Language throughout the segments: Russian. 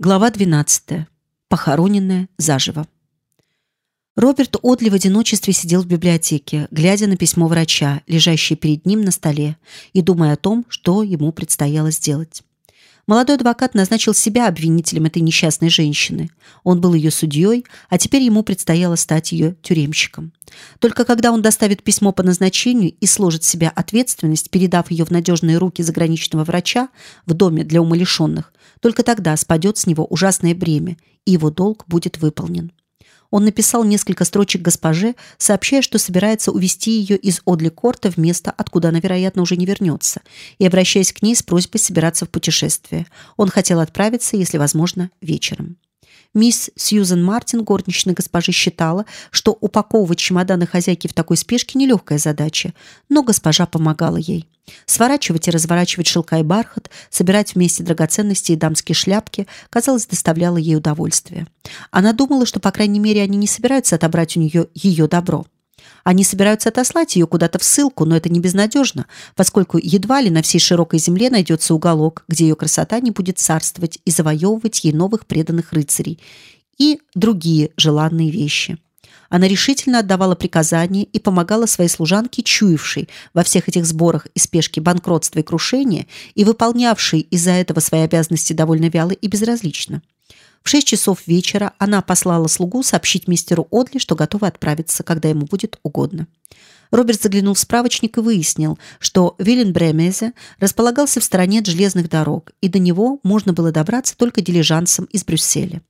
Глава 12. Похороненная заживо. Роберт Одли в одиночестве сидел в библиотеке, глядя на письмо врача, лежащее перед ним на столе, и думая о том, что ему предстояло сделать. Молодой адвокат назначил себя обвинителем этой несчастной женщины. Он был ее судьей, а теперь ему предстояло стать ее тюремщиком. Только когда он доставит письмо по назначению и сложит с себя ответственность, передав ее в надежные руки заграничного врача в доме для умалишенных, только тогда спадет с него ужасное бремя, и его долг будет выполнен. Он написал несколько строчек госпоже, сообщая, что собирается увезти ее из Одли-Корта в место, откуда она, вероятно, уже не вернется, и обращаясь к ней с просьбой собираться в путешествие. Он хотел отправиться, если возможно, вечером. Мисс Сьюзен Мартин, горничная госпожи, считала, что упаковывать чемоданы хозяйки в такой спешке нелегкая задача, но госпожа помогала ей. Сворачивать и разворачивать шелка и бархат, собирать вместе драгоценности и дамские шляпки, казалось, доставляло ей удовольствие. Она думала, что, по крайней мере, они не собираются отобрать у нее ее добро. Они собираются отослать ее куда-то в ссылку, но это не безнадежно, поскольку едва ли на всей широкой земле найдется уголок, где ее красота не будет царствовать и завоевывать ей новых преданных рыцарей и другие желанные вещи. Она решительно отдавала приказания и помогала своей служанке, чуявшей во всех этих сборах и спешке банкротства и крушения и выполнявшей из-за этого свои обязанности довольно вяло и безразлично. В шесть часов вечера она послала слугу сообщить мистеру Одли, что готова отправиться, когда ему будет угодно. Роберт заглянул в справочник и выяснил, что Виленбремезе располагался в стороне от железных дорог, и до него можно было добраться только дилижансом из Брюсселя.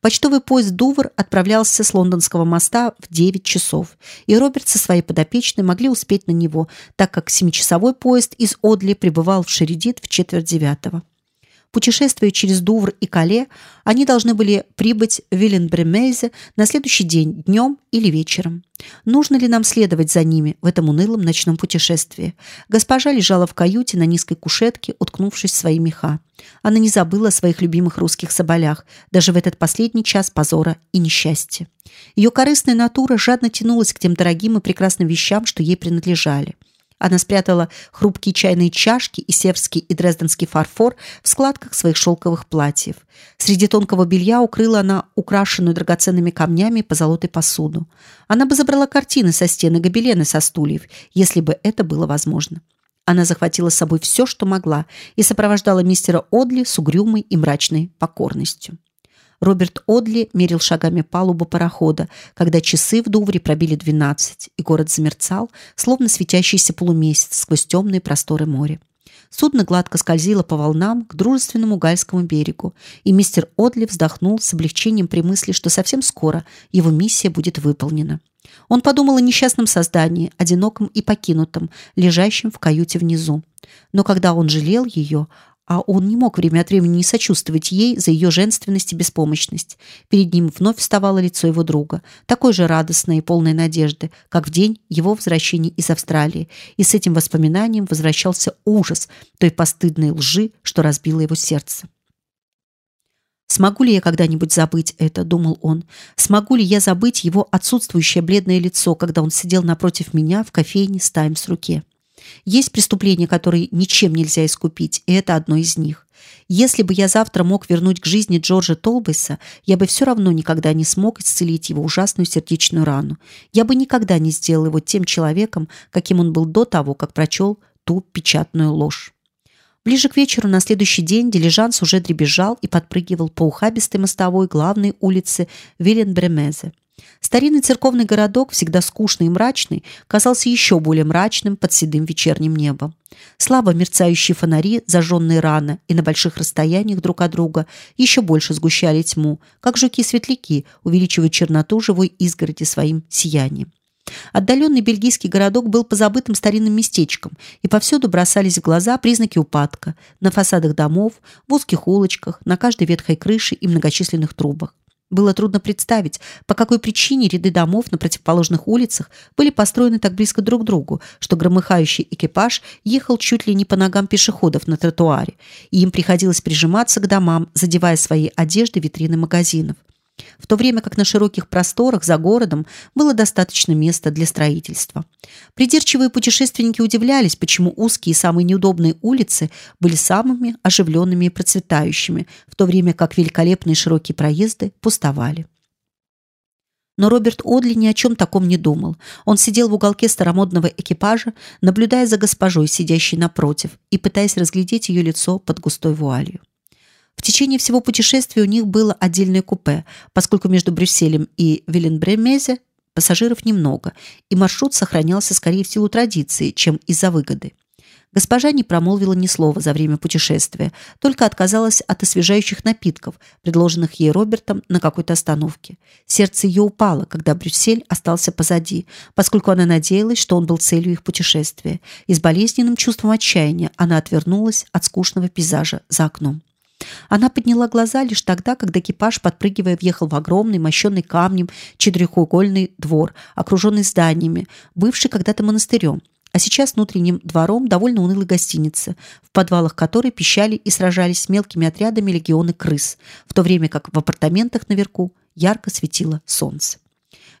Почтовый поезд Дувр отправлялся с лондонского моста в 9 часов, и Роберт со своей подопечной могли успеть на него, так как семичасовой поезд из Одли прибывал в Шередит в четверть девятого. Путешествуя через Дувр и Кале, они должны были прибыть в Виленбремезе на следующий день днем или вечером. Нужно ли нам следовать за ними в этом унылом ночном путешествии? Госпожа лежала в каюте на низкой кушетке, уткнувшись в свои меха. Она не забыла о своих любимых русских соболях, даже в этот последний час позора и несчастья. Ее корыстная натура жадно тянулась к тем дорогим и прекрасным вещам, что ей принадлежали. Она спрятала хрупкие чайные чашки и севский и дрезденский фарфор в складках своих шелковых платьев. Среди тонкого белья укрыла она украшенную драгоценными камнями позолотой посуду. Она бы забрала картины со стены, гобелены со стульев, если бы это было возможно. Она захватила с собой все, что могла, и сопровождала мистера Одли с угрюмой и мрачной покорностью. Роберт Одли мерил шагами палубу парохода, когда часы в Дувре пробили двенадцать, и город замерцал, словно светящийся полумесяц сквозь темные просторы моря. Судно гладко скользило по волнам к дружественному гальскому берегу, и мистер Одли вздохнул с облегчением при мысли, что совсем скоро его миссия будет выполнена. Он подумал о несчастном создании, одиноком и покинутом, лежащем в каюте внизу. Но когда он жалел ее, а он не мог время от времени не сочувствовать ей за ее женственность и беспомощность. Перед ним вновь вставало лицо его друга, такое же радостное и полное надежды, как в день его возвращения из Австралии, и с этим воспоминанием возвращался ужас той постыдной лжи, что разбило его сердце. Смогу ли я когда-нибудь забыть это, думал он. Смогу ли я забыть его отсутствующее бледное лицо, когда он сидел напротив меня в кофейне с Таймс в руке? Есть преступления, которые ничем нельзя искупить, и это одно из них. Если бы я завтра мог вернуть к жизни Джорджа Толбейса, я бы все равно никогда не смог исцелить его ужасную сердечную рану. Я бы никогда не сделал его тем человеком, каким он был до того, как прочел ту печатную ложь. Ближе к вечеру на следующий день дилижанс уже дребезжал и подпрыгивал по ухабистой мостовой главной улицы Виленбремезе. Старинный церковный городок, всегда скучный и мрачный, казался еще более мрачным под седым вечерним небом. Слабо мерцающие фонари, зажженные рано и на больших расстояниях друг от друга, еще больше сгущали тьму, как жуки-светляки увеличивают черноту живой изгороди своим сиянием. Отдаленный бельгийский городок был позабытым старинным местечком, и повсюду бросались в глаза признаки упадка: на фасадах домов, в узких улочках, на каждой ветхой крыше и многочисленных трубах. Было трудно представить, по какой причине ряды домов на противоположных улицах были построены так близко друг к другу, что громыхающий экипаж ехал чуть ли не по ногам пешеходов на тротуаре, и им приходилось прижиматься к домам, задевая свои одежды витрины магазинов. В то время как на широких просторах за городом было достаточно места для строительства. Придирчивые путешественники удивлялись, почему узкие и самые неудобные улицы были самыми оживленными и процветающими, в то время как великолепные широкие проезды пустовали. Но Роберт Одли ни о чем таком не думал. Он сидел в уголке старомодного экипажа, наблюдая за госпожой, сидящей напротив, и пытаясь разглядеть ее лицо под густой вуалью. В течение всего путешествия у них было отдельное купе, поскольку между Брюсселем и Виленбремезе пассажиров немного, и маршрут сохранялся скорее в силу традиции, чем из-за выгоды. Госпожа не промолвила ни слова за время путешествия, только отказалась от освежающих напитков, предложенных ей Робертом на какой-то остановке. Сердце ее упало, когда Брюссель остался позади, поскольку она надеялась, что он был целью их путешествия, и с болезненным чувством отчаяния она отвернулась от скучного пейзажа за окном. Она подняла глаза лишь тогда, когда экипаж, подпрыгивая, въехал в огромный, мощенный камнем четырехугольный двор, окруженный зданиями, бывший когда-то монастырем, а сейчас внутренним двором довольно унылой гостиницы, в подвалах которой пищали и сражались мелкими отрядами легионы крыс, в то время как в апартаментах наверху ярко светило солнце.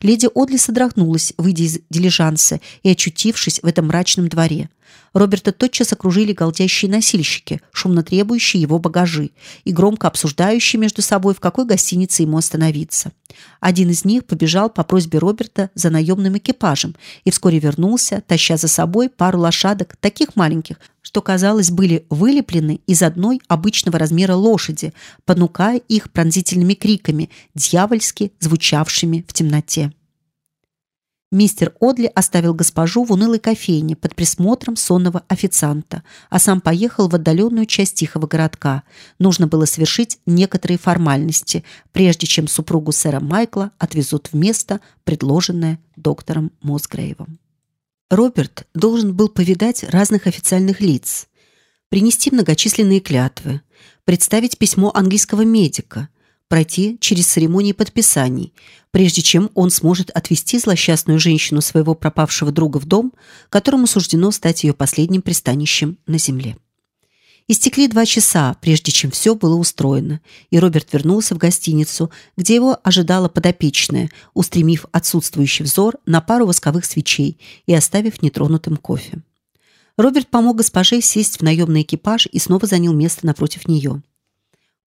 Леди Одли содрогнулась, выйдя из дилижанса и очутившись в этом мрачном дворе. Роберта тотчас окружили голдящие носильщики, шумно требующие его багажи и громко обсуждающие между собой, в какой гостинице ему остановиться. Один из них побежал по просьбе Роберта за наемным экипажем и вскоре вернулся, таща за собой пару лошадок, таких маленьких, что, казалось, были вылеплены из одной обычного размера лошади, понукая их пронзительными криками, дьявольски звучавшими в темноте. Мистер Одли оставил госпожу в унылой кофейне под присмотром сонного официанта, а сам поехал в отдаленную часть тихого городка. Нужно было совершить некоторые формальности, прежде чем супругу сэра Майкла отвезут в место, предложенное доктором Мосгрейвом. Роберт должен был повидать разных официальных лиц, принести многочисленные клятвы, представить письмо английского медика, пройти через церемонии подписаний, прежде чем он сможет отвезти злосчастную женщину своего пропавшего друга в дом, которому суждено стать ее последним пристанищем на земле. Истекли два часа, прежде чем все было устроено, и Роберт вернулся в гостиницу, где его ожидала подопечная, устремив отсутствующий взор на пару восковых свечей и оставив нетронутым кофе. Роберт помог госпоже сесть в наемный экипаж и снова занял место напротив нее.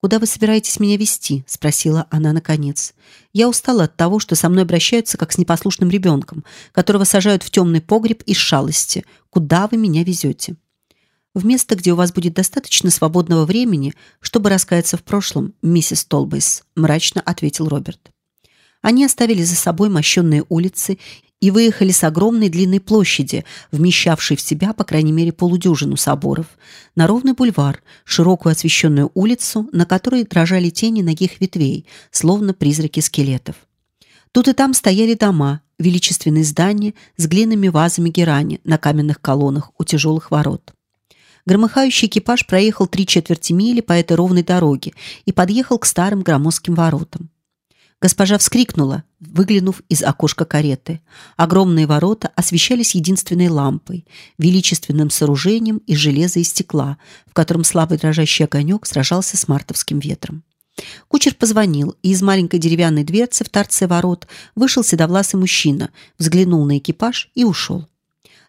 Куда вы собираетесь меня вести? – спросила она наконец. Я устала от того, что со мной обращаются как с непослушным ребенком, которого сажают в темный погреб из шалости. Куда вы меня везете? В место, где у вас будет достаточно свободного времени, чтобы раскаяться в прошлом, миссис Толбейс, мрачно ответил Роберт. Они оставили за собой мощенные улицы и выехали с огромной длинной площади, вмещавшей в себя по крайней мере полудюжину соборов, на ровный бульвар, широкую освещенную улицу, на которой дрожали тени ногих ветвей, словно призраки скелетов. Тут и там стояли дома, величественные здания с глиняными вазами герани на каменных колоннах у тяжелых ворот. Громыхающий экипаж проехал три четверти мили по этой ровной дороге и подъехал к старым громоздким воротам. Госпожа вскрикнула, выглянув из окошка кареты. Огромные ворота освещались единственной лампой, величественным сооружением из железа и стекла, в котором слабый дрожащий огонек сражался с мартовским ветром. Кучер позвонил, и из маленькой деревянной дверцы в торце ворот вышел седовласый мужчина, взглянул на экипаж и ушел.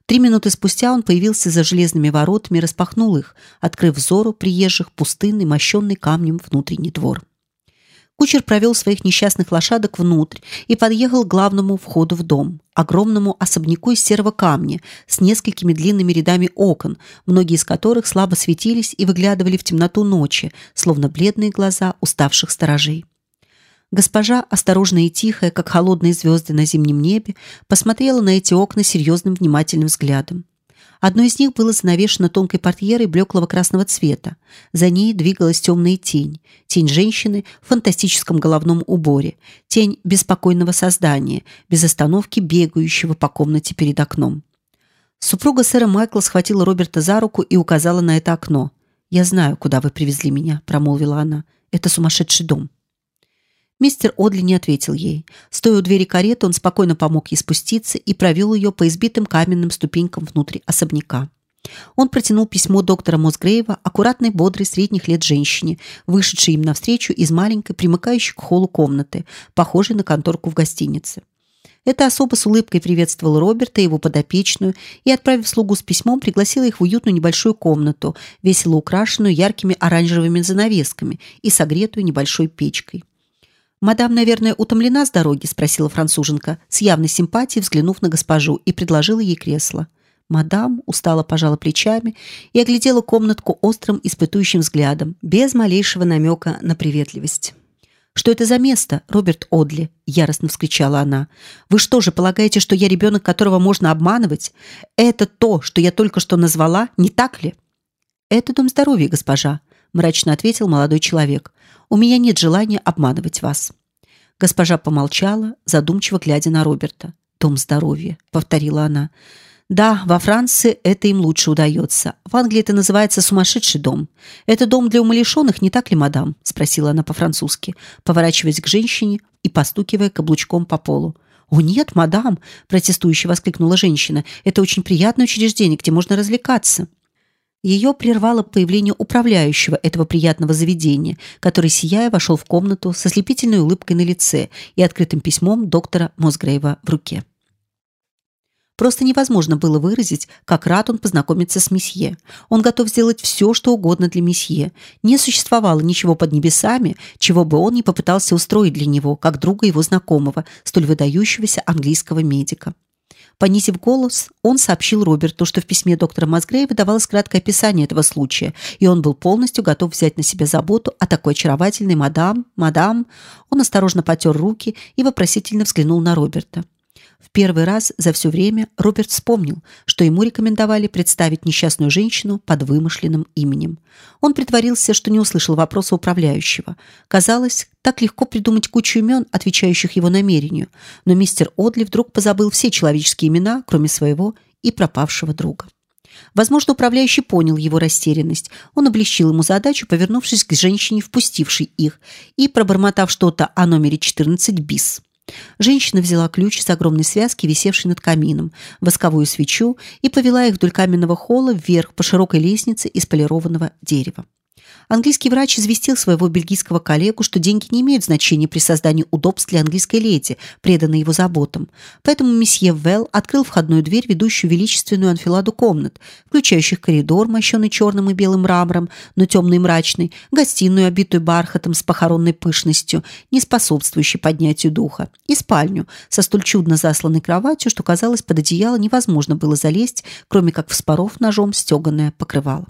Три минуты спустя он появился за железными воротами распахнул их, открыв взору приезжих пустынный, мощенный камнем внутренний двор. Кучер провел своих несчастных лошадок внутрь и подъехал к главному входу в дом, огромному особняку из серого камня с несколькими длинными рядами окон, многие из которых слабо светились и выглядывали в темноту ночи, словно бледные глаза уставших сторожей. Госпожа, осторожная и тихая, как холодные звезды на зимнем небе, посмотрела на эти окна серьезным внимательным взглядом. Одно из них было занавешено тонкой портьерой блеклого красного цвета. За ней двигалась темная тень, тень женщины в фантастическом головном уборе, тень беспокойного создания, без остановки бегающего по комнате перед окном. Супруга сэра Майкла схватила Роберта за руку и указала на это окно. Я знаю, куда вы привезли меня, промолвила она. Это сумасшедший дом. Мистер Одли не ответил ей. Стоя у двери кареты, он спокойно помог ей спуститься и провел ее по избитым каменным ступенькам внутрь особняка. Он протянул письмо доктора Мосгрейва аккуратной, бодрой, средних лет женщине, вышедшей им навстречу из маленькой, примыкающей к холлу комнаты, похожей на конторку в гостинице. Эта особа с улыбкой приветствовала Роберта и его подопечную и, отправив слугу с письмом, пригласила их в уютную небольшую комнату, весело украшенную яркими оранжевыми занавесками и согретую небольшой печкой. «Мадам, наверное, утомлена с дороги?» – спросила француженка, с явной симпатией взглянув на госпожу и предложила ей кресло. Мадам устало пожала плечами и оглядела комнатку острым испытующим взглядом, без малейшего намека на приветливость. Что это за место, Роберт Одли? яростно вскричала она. Вы что же полагаете, что я ребенок, которого можно обманывать? Это то, что я только что назвала, не так ли? Это дом здоровья, госпожа, мрачно ответил молодой человек. У меня нет желания обманывать вас. Госпожа помолчала, задумчиво глядя на Роберта. Дом здоровья, повторила она. Да, во Франции это им лучше удается. В Англии это называется сумасшедший дом. Это дом для умалишенных, не так ли, мадам? спросила она по-французски, поворачиваясь к женщине и постукивая каблучком по полу. О нет, мадам, протестующе воскликнула женщина. Это очень приятное учреждение, где можно развлекаться. Ее прервало появление управляющего этого приятного заведения, который сияя вошел в комнату со слепительной улыбкой на лице и открытым письмом доктора Мосгрейва в руке. Просто невозможно было выразить, как рад он познакомиться с месье. Он готов сделать все, что угодно для месье. Не существовало ничего под небесами, чего бы он не попытался устроить для него, как друга его знакомого, столь выдающегося английского медика. Понизив голос, он сообщил Роберту, что в письме доктора Мазгрея выдавалось краткое описание этого случая, и он был полностью готов взять на себя заботу о такой очаровательной мадам, мадам. Он осторожно потер руки и вопросительно взглянул на Роберта. В первый раз за все время Роберт вспомнил, что ему рекомендовали представить несчастную женщину под вымышленным именем. Он притворился, что не услышал вопроса управляющего. Казалось, так легко придумать кучу имен, отвечающих его намерению, но мистер Одли вдруг позабыл все человеческие имена, кроме своего и пропавшего друга. Возможно, управляющий понял его растерянность. Он облегчил ему задачу, повернувшись к женщине, впустившей их, и пробормотав что-то о номере 14 бис. Женщина взяла ключ из огромной связки, висевшей над камином, восковую свечу и повела их вдоль каменного холла вверх по широкой лестнице из полированного дерева. Английский врач известил своего бельгийского коллегу, что деньги не имеют значения при создании удобств для английской леди, преданной его заботам. Поэтому месье Велл открыл входную дверь, ведущую величественную анфиладу комнат, включающих коридор, мощенный черным и белым мрамором, но темный и мрачный, гостиную, обитую бархатом с похоронной пышностью, не способствующей поднятию духа, и спальню со столь чудно засланной кроватью, что казалось, под одеяло невозможно было залезть, кроме как вспоров ножом стеганое покрывало.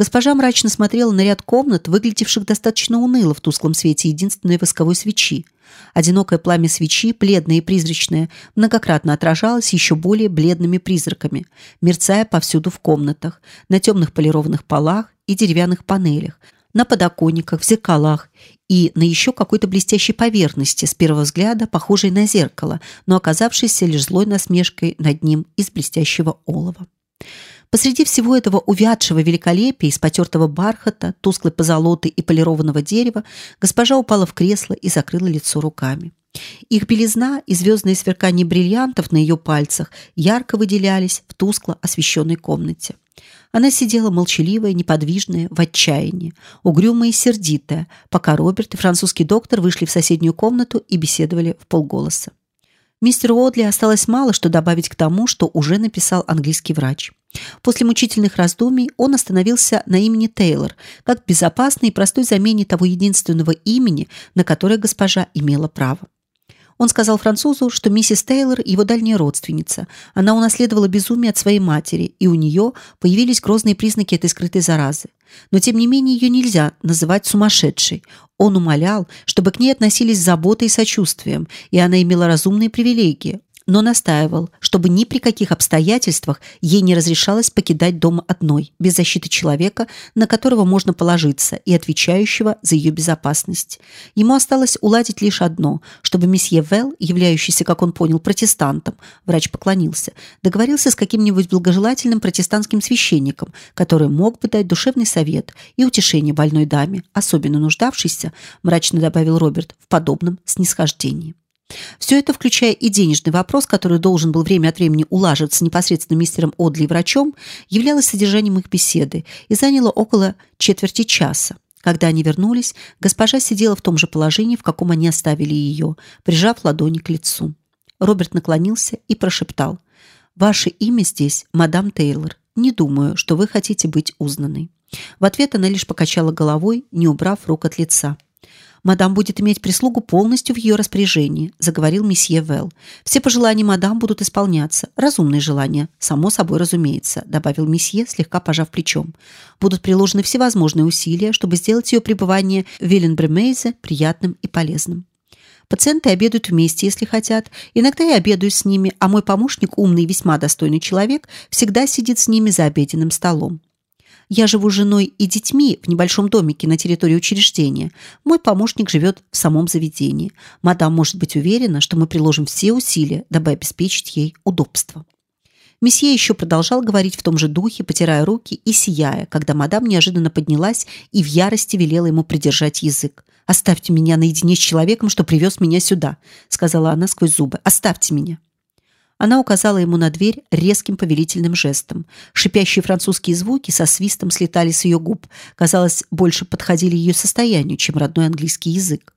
Госпожа мрачно смотрела на ряд комнат, выглядевших достаточно уныло в тусклом свете единственной восковой свечи. Одинокое пламя свечи, бледное и призрачное, многократно отражалось еще более бледными призраками, мерцая повсюду в комнатах, на темных полированных полах и деревянных панелях, на подоконниках, в зеркалах и на еще какой-то блестящей поверхности, с первого взгляда похожей на зеркало, но оказавшейся лишь злой насмешкой над ним из блестящего олова. Посреди всего этого увядшего великолепия из потертого бархата, тусклой позолоты и полированного дерева госпожа упала в кресло и закрыла лицо руками. Их белизна и звездное сверкание бриллиантов на ее пальцах ярко выделялись в тускло освещенной комнате. Она сидела молчаливая, неподвижная, в отчаянии, угрюмая и сердитая, пока Роберт и французский доктор вышли в соседнюю комнату и беседовали в полголоса. Мистеру Одли осталось мало что добавить к тому, что уже написал английский врач. После мучительных раздумий он остановился на имени Тейлор, как безопасной и простой замене того единственного имени, на которое госпожа имела право. Он сказал французу, что миссис Тейлор его дальняя родственница. Она унаследовала безумие от своей матери, и у нее появились грозные признаки этой скрытой заразы. Но тем не менее ее нельзя называть сумасшедшей. Он умолял, чтобы к ней относились с заботой и сочувствием, и она имела разумные привилегии но настаивал, чтобы ни при каких обстоятельствах ей не разрешалось покидать дом одной, без защиты человека, на которого можно положиться и отвечающего за ее безопасность. Ему осталось уладить лишь одно, чтобы месье Велл, являющийся, как он понял, протестантом, врач поклонился, договорился с каким-нибудь благожелательным протестантским священником, который мог бы дать душевный совет и утешение больной даме, особенно нуждавшейся, мрачно добавил Роберт, в подобном снисхождении. Все это, включая и денежный вопрос, который должен был время от времени улаживаться непосредственно мистером Одли и врачом, являлось содержанием их беседы и заняло около четверти часа. Когда они вернулись, госпожа сидела в том же положении, в каком они оставили ее, прижав ладони к лицу. Роберт наклонился и прошептал: "Ваше имя здесь, мадам Тейлор. Не думаю, что вы хотите быть узнанной". В ответ она лишь покачала головой, не убрав рук от лица. Мадам будет иметь прислугу полностью в ее распоряжении, заговорил месье Вэл. Все пожелания мадам будут исполняться, разумные желания, само собой разумеется, добавил месье, слегка пожав плечом. Будут приложены всевозможные усилия, чтобы сделать ее пребывание в Виленбремейзе приятным и полезным. Пациенты обедают вместе, если хотят. Иногда я обедаю с ними, а мой помощник, умный и весьма достойный человек, всегда сидит с ними за обеденным столом. Я живу с женой и детьми в небольшом домике на территории учреждения. Мой помощник живет в самом заведении. Мадам может быть уверена, что мы приложим все усилия, дабы обеспечить ей удобство. Месье еще продолжал говорить в том же духе, потирая руки и сияя, когда мадам неожиданно поднялась и в ярости велела ему придержать язык. Оставьте меня наедине с человеком, что привез меня сюда, сказала она сквозь зубы. Оставьте меня. Она указала ему на дверь резким повелительным жестом. Шипящие французские звуки со свистом слетали с ее губ, казалось, больше подходили ее состоянию, чем родной английский язык.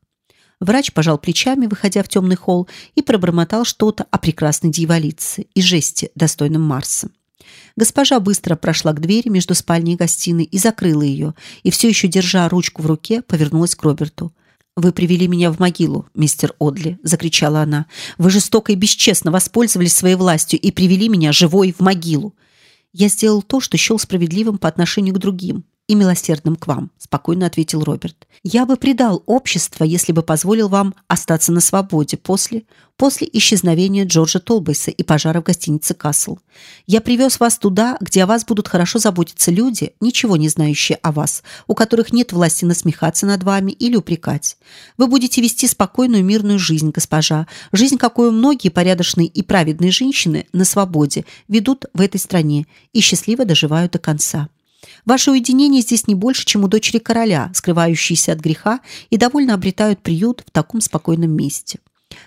Врач пожал плечами, выходя в темный холл, и пробормотал что-то о прекрасной дьяволице и жесте, достойном Марса. Госпожа быстро прошла к двери между спальней и гостиной и закрыла ее, и все еще держа ручку в руке, повернулась к Роберту. Вы привели меня в могилу, мистер Одли, закричала она. Вы жестоко и бесчестно воспользовались своей властью и привели меня живой в могилу. Я сделал то, что счел справедливым по отношению к другим и милосердным к вам, спокойно ответил Роберт. Я бы предал общество, если бы позволил вам остаться на свободе после после исчезновения Джорджа Толбейса и пожара в гостинице Касл. Я привез вас туда, где о вас будут хорошо заботиться люди, ничего не знающие о вас, у которых нет власти насмехаться над вами или упрекать. Вы будете вести спокойную мирную жизнь, госпожа, жизнь, какую многие порядочные и праведные женщины на свободе ведут в этой стране и счастливо доживают до конца. Ваше уединение здесь не больше, чем у дочери короля, скрывающейся от греха и довольно обретают приют в таком спокойном месте.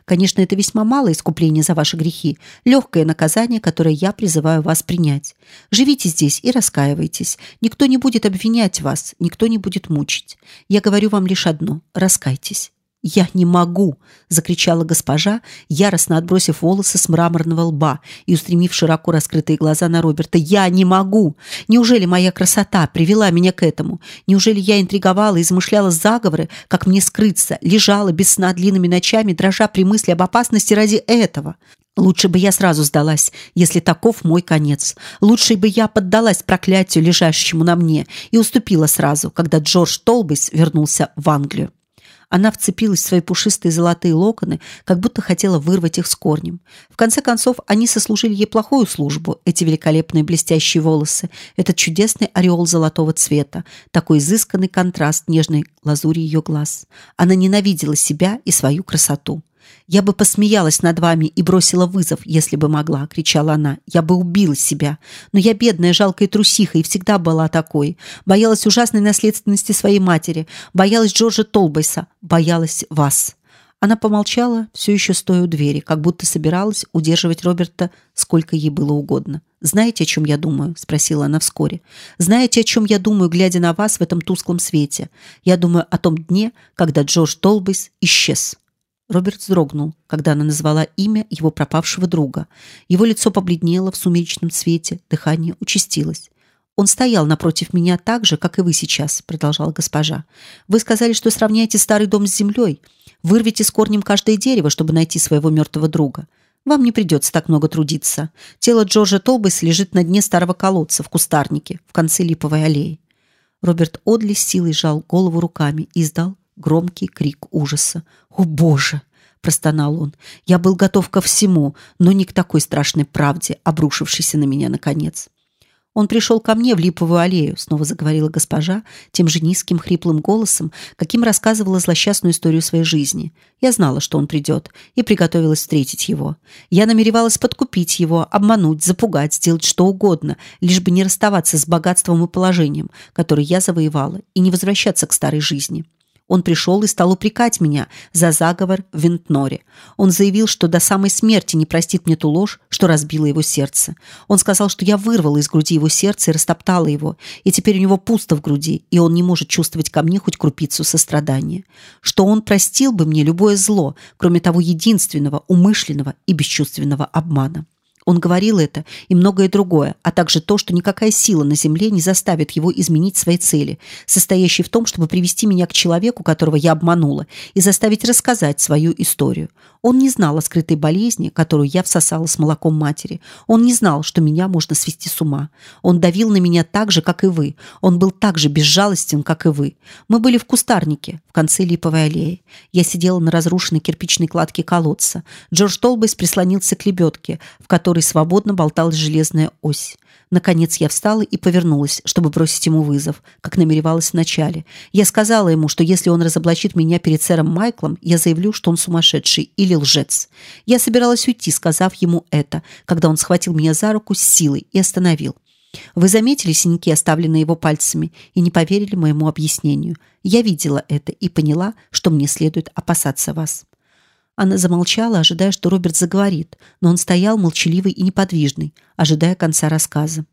Конечно, это весьма малое искупление за ваши грехи, легкое наказание, которое я призываю вас принять. Живите здесь и раскаивайтесь. Никто не будет обвинять вас, никто не будет мучить. Я говорю вам лишь одно: раскайтесь. «Я не могу!» – закричала госпожа, яростно отбросив волосы с мраморного лба и устремив широко раскрытые глаза на Роберта. «Я не могу! Неужели моя красота привела меня к этому? Неужели я интриговала и замышляла заговоры, как мне скрыться, лежала без сна длинными ночами, дрожа при мысли об опасности ради этого? Лучше бы я сразу сдалась, если таков мой конец. Лучше бы я поддалась проклятию, лежащему на мне, и уступила сразу, когда Джордж Толбейс вернулся в Англию. Она вцепилась в свои пушистые золотые локоны, как будто хотела вырвать их с корнем. В конце концов, они сослужили ей плохую службу, эти великолепные блестящие волосы, этот чудесный ореол золотого цвета, такой изысканный контраст нежной лазури ее глаз. Она ненавидела себя и свою красоту. Я бы посмеялась над вами и бросила вызов, если бы могла, кричала она. Я бы убила себя, но я бедная, жалкая трусиха и всегда была такой. Боялась ужасной наследственности своей матери, боялась Джорджа Толбейса, боялась вас. Она помолчала, все еще стоя у двери, как будто собиралась удерживать Роберта сколько ей было угодно. Знаете, о чем я думаю? – спросила она вскоре. Знаете, о чем я думаю, глядя на вас в этом тусклом свете? Я думаю о том дне, когда Джордж Толбейс исчез. Роберт вздрогнул, когда она назвала имя его пропавшего друга. Его лицо побледнело в сумеречном свете, дыхание участилось. Он стоял напротив меня так же, как и вы сейчас, продолжала госпожа. Вы сказали, что сравняете старый дом с землей, вырвете с корнем каждое дерево, чтобы найти своего мертвого друга. Вам не придется так много трудиться. Тело Джорджа Толбейс лежит на дне старого колодца в кустарнике в конце липовой аллеи. Роберт Одли силой сжал голову руками и издал громкий крик ужаса. «О, Боже!» – простонал он. «Я был готов ко всему, но не к такой страшной правде, обрушившейся на меня наконец». Он пришел ко мне в липовую аллею, снова заговорила госпожа тем же низким хриплым голосом, каким рассказывала злосчастную историю своей жизни. Я знала, что он придет, и приготовилась встретить его. Я намеревалась подкупить его, обмануть, запугать, сделать что угодно, лишь бы не расставаться с богатством и положением, которое я завоевала, и не возвращаться к старой жизни. Он пришел и стал упрекать меня за заговор в Винтноре. Он заявил, что до самой смерти не простит мне ту ложь, что разбила его сердце. Он сказал, что я вырвала из груди его сердце и растоптала его, и теперь у него пусто в груди, и он не может чувствовать ко мне хоть крупицу сострадания. Что он простил бы мне любое зло, кроме того единственного, умышленного и бесчувственного обмана. Он говорил это и многое другое, а также то, что никакая сила на земле не заставит его изменить свои цели, состоящие в том, чтобы привести меня к человеку, которого я обманула, и заставить рассказать свою историю. Он не знал о скрытой болезни, которую я всосала с молоком матери. Он не знал, что меня можно свести с ума. Он давил на меня так же, как и вы. Он был так же безжалостен, как и вы. Мы были в кустарнике в конце липовой аллеи. Я сидела на разрушенной кирпичной кладке колодца. Джордж Толбейс прислонился к лебедке, в которой свободно болталась железная ось. Наконец я встала и повернулась, чтобы бросить ему вызов, как намеревалась вначале. Я сказала ему, что если он разоблачит меня перед сэром Майклом, я заявлю, что он сумасшедший или лжец. Я собиралась уйти, сказав ему это, когда он схватил меня за руку с силой и остановил. Вы заметили синяки, оставленные его пальцами, и не поверили моему объяснению. Я видела это и поняла, что мне следует опасаться вас. Она замолчала, ожидая, что Роберт заговорит, но он стоял молчаливый и неподвижный, ожидая конца рассказа.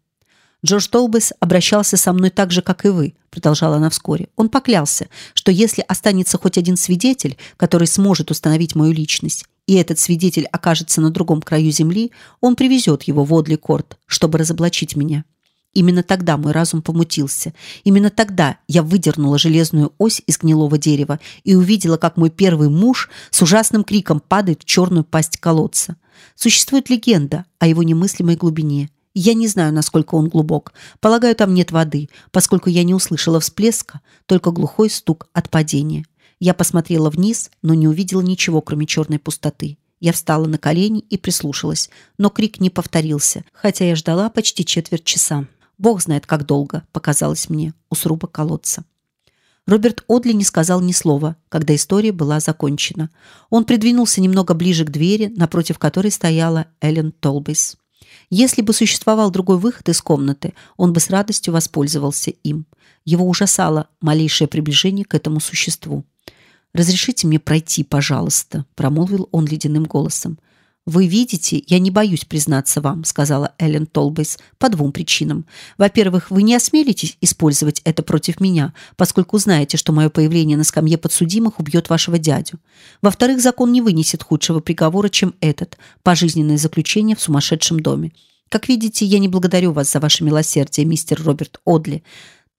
Джордж Толбес обращался со мной так же, как и вы, продолжала она вскоре. Он поклялся, что если останется хоть один свидетель, который сможет установить мою личность, и этот свидетель окажется на другом краю земли, он привезет его в Одли Корт, чтобы разоблачить меня. Именно тогда мой разум помутился. Именно тогда я выдернула железную ось из гнилого дерева и увидела, как мой первый муж с ужасным криком падает в черную пасть колодца. Существует легенда о его немыслимой глубине. Я не знаю, насколько он глубок. Полагаю, там нет воды, поскольку я не услышала всплеска, только глухой стук от падения. Я посмотрела вниз, но не увидела ничего, кроме черной пустоты. Я встала на колени и прислушалась, но крик не повторился, хотя я ждала почти четверть часа. Бог знает, как долго, показалось мне, у сруба колодца. Роберт Одли не сказал ни слова, когда история была закончена. Он придвинулся немного ближе к двери, напротив которой стояла Эллен Толбейс. Если бы существовал другой выход из комнаты, он бы с радостью воспользовался им. Его ужасало малейшее приближение к этому существу. «Разрешите мне пройти, пожалуйста», — промолвил он ледяным голосом. Вы видите, я не боюсь признаться вам, сказала Эллен Толбейс по двум причинам. Во-первых, вы не осмелитесь использовать это против меня, поскольку знаете, что мое появление на скамье подсудимых убьет вашего дядю. Во-вторых, закон не вынесет худшего приговора, чем этот пожизненное заключение в сумасшедшем доме. Как видите, я не благодарю вас за ваше милосердие, мистер Роберт Одли,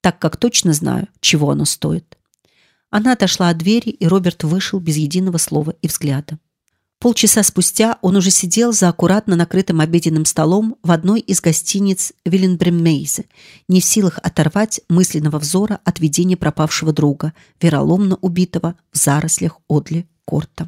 так как точно знаю, чего оно стоит. Она отошла от двери, и Роберт вышел без единого слова и взгляда. Полчаса спустя он уже сидел за аккуратно накрытым обеденным столом в одной из гостиниц Виленбреммейзе, не в силах оторвать мысленного взора от видения пропавшего друга, вероломно убитого в зарослях Одли Корта.